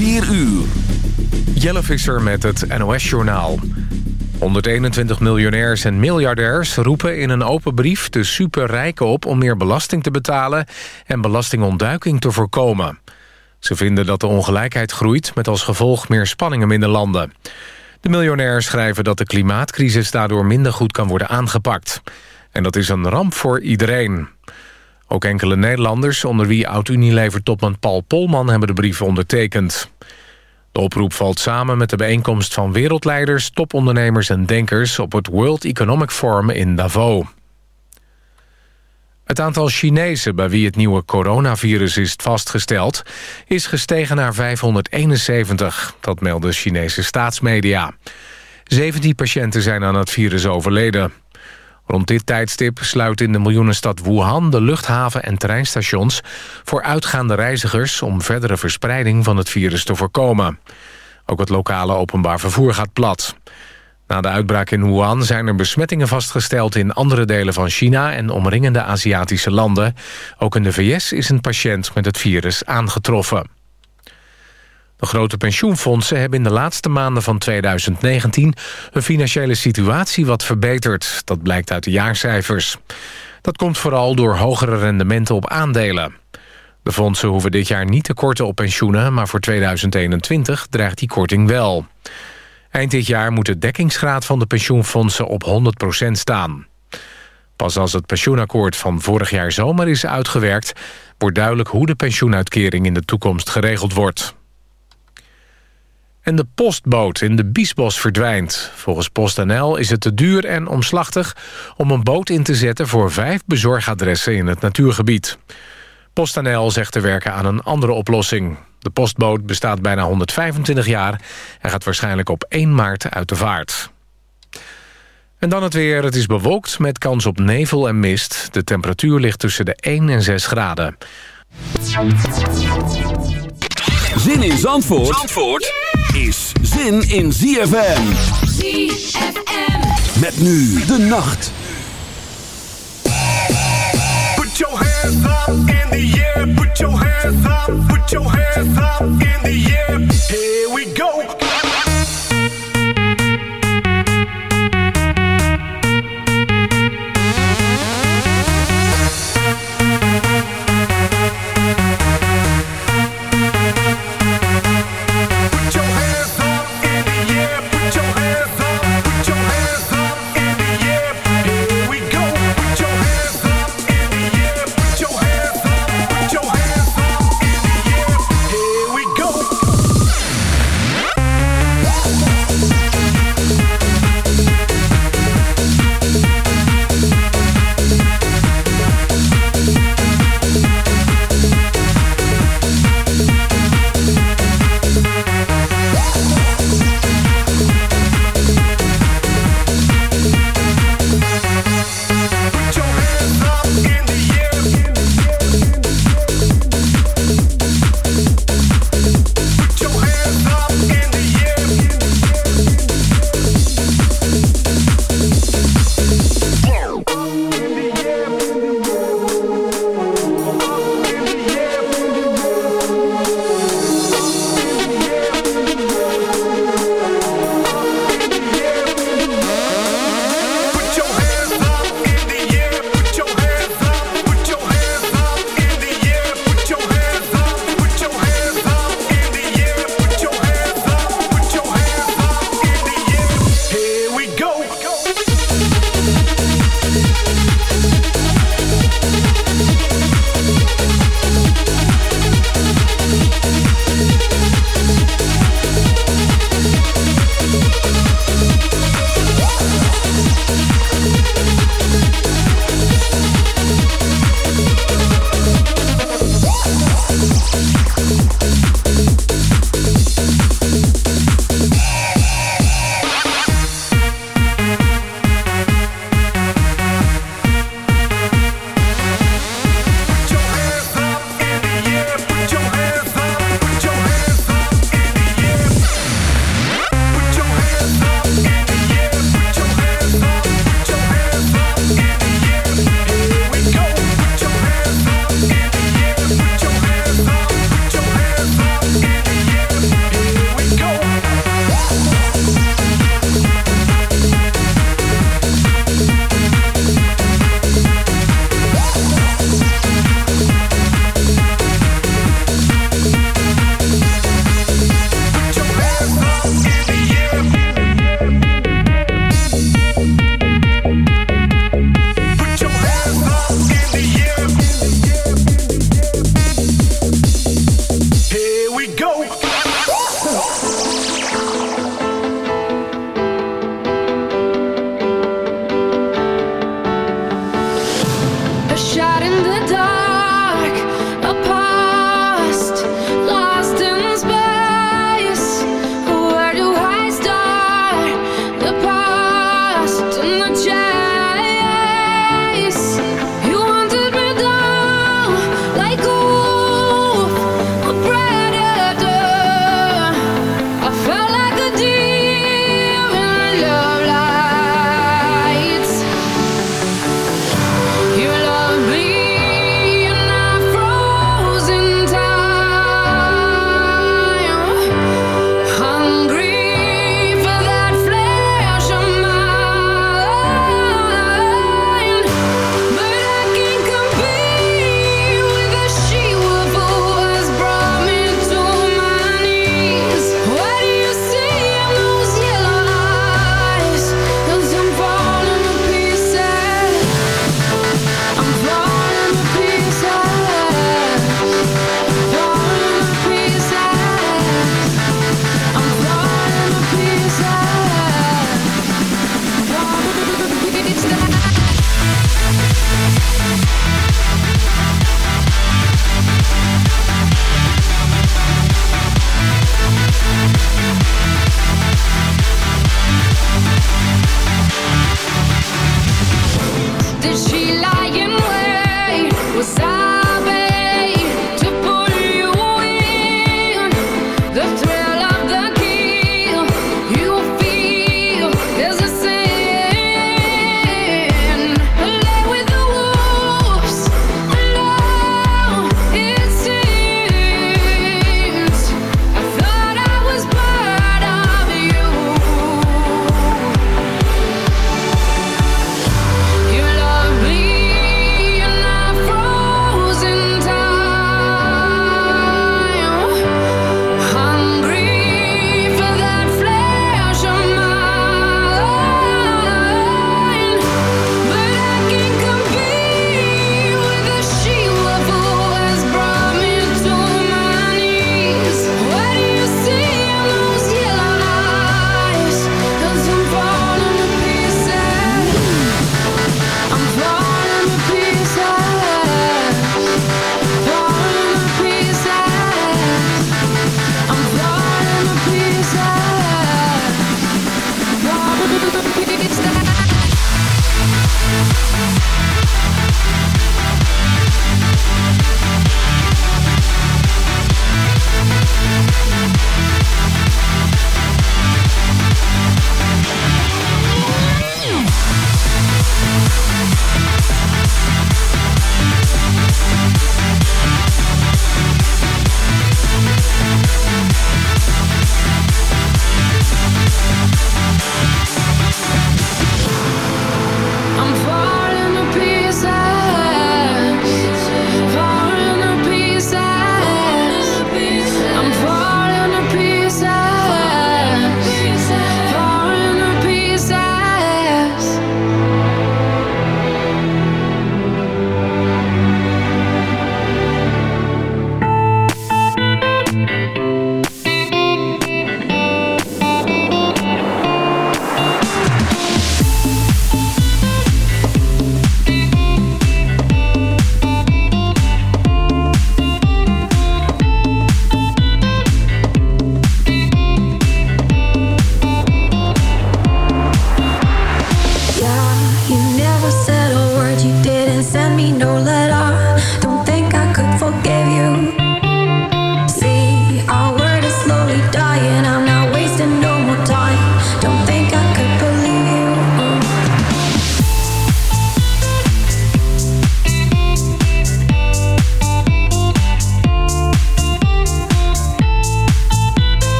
4 uur. Jelle Visser met het NOS-journaal. 121 miljonairs en miljardairs roepen in een open brief de superrijken op... om meer belasting te betalen en belastingontduiking te voorkomen. Ze vinden dat de ongelijkheid groeit met als gevolg meer spanningen in de landen. De miljonairs schrijven dat de klimaatcrisis daardoor minder goed kan worden aangepakt. En dat is een ramp voor iedereen. Ook enkele Nederlanders, onder wie oud-Unilever-topman Paul Polman... hebben de brief ondertekend. De oproep valt samen met de bijeenkomst van wereldleiders... topondernemers en denkers op het World Economic Forum in Davos. Het aantal Chinezen bij wie het nieuwe coronavirus is vastgesteld... is gestegen naar 571, dat melden Chinese staatsmedia. 17 patiënten zijn aan het virus overleden. Rond dit tijdstip sluit in de miljoenenstad Wuhan... de luchthaven en treinstations voor uitgaande reizigers... om verdere verspreiding van het virus te voorkomen. Ook het lokale openbaar vervoer gaat plat. Na de uitbraak in Wuhan zijn er besmettingen vastgesteld... in andere delen van China en omringende Aziatische landen. Ook in de VS is een patiënt met het virus aangetroffen. De grote pensioenfondsen hebben in de laatste maanden van 2019... hun financiële situatie wat verbeterd. Dat blijkt uit de jaarcijfers. Dat komt vooral door hogere rendementen op aandelen. De fondsen hoeven dit jaar niet te korten op pensioenen... maar voor 2021 dreigt die korting wel. Eind dit jaar moet de dekkingsgraad van de pensioenfondsen op 100% staan. Pas als het pensioenakkoord van vorig jaar zomer is uitgewerkt... wordt duidelijk hoe de pensioenuitkering in de toekomst geregeld wordt. En de postboot in de Biesbos verdwijnt. Volgens PostNL is het te duur en omslachtig om een boot in te zetten... voor vijf bezorgadressen in het natuurgebied. PostNL zegt te werken aan een andere oplossing. De postboot bestaat bijna 125 jaar... en gaat waarschijnlijk op 1 maart uit de vaart. En dan het weer. Het is bewolkt met kans op nevel en mist. De temperatuur ligt tussen de 1 en 6 graden. Zin in Zandvoort, Zandvoort is zin in ZFM. ZFM. Met nu de nacht. Put your hands up in the air. Put your hands up. Put your hands up in the air. Here we go.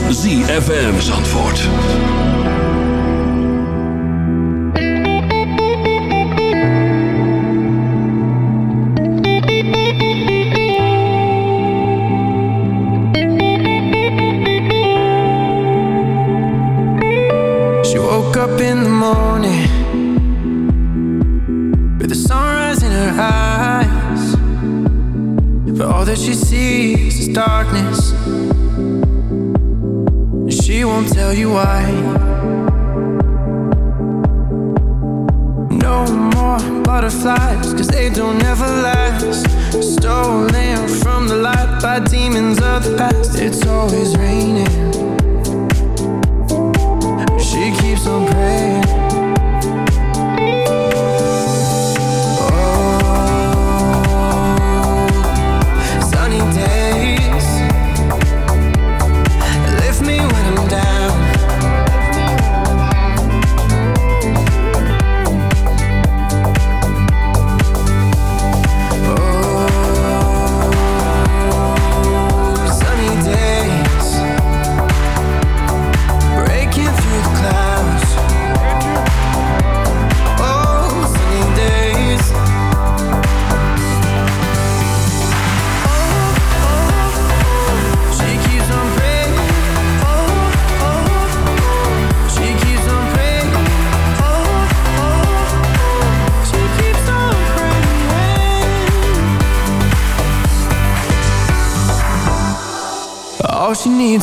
is ZFM Zandvoort.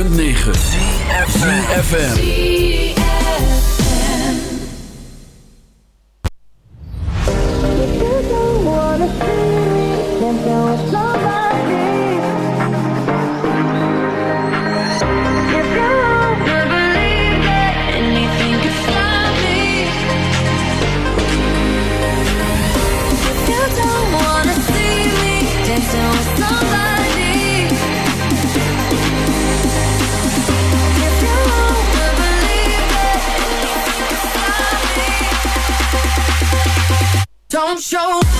106.9 Don't show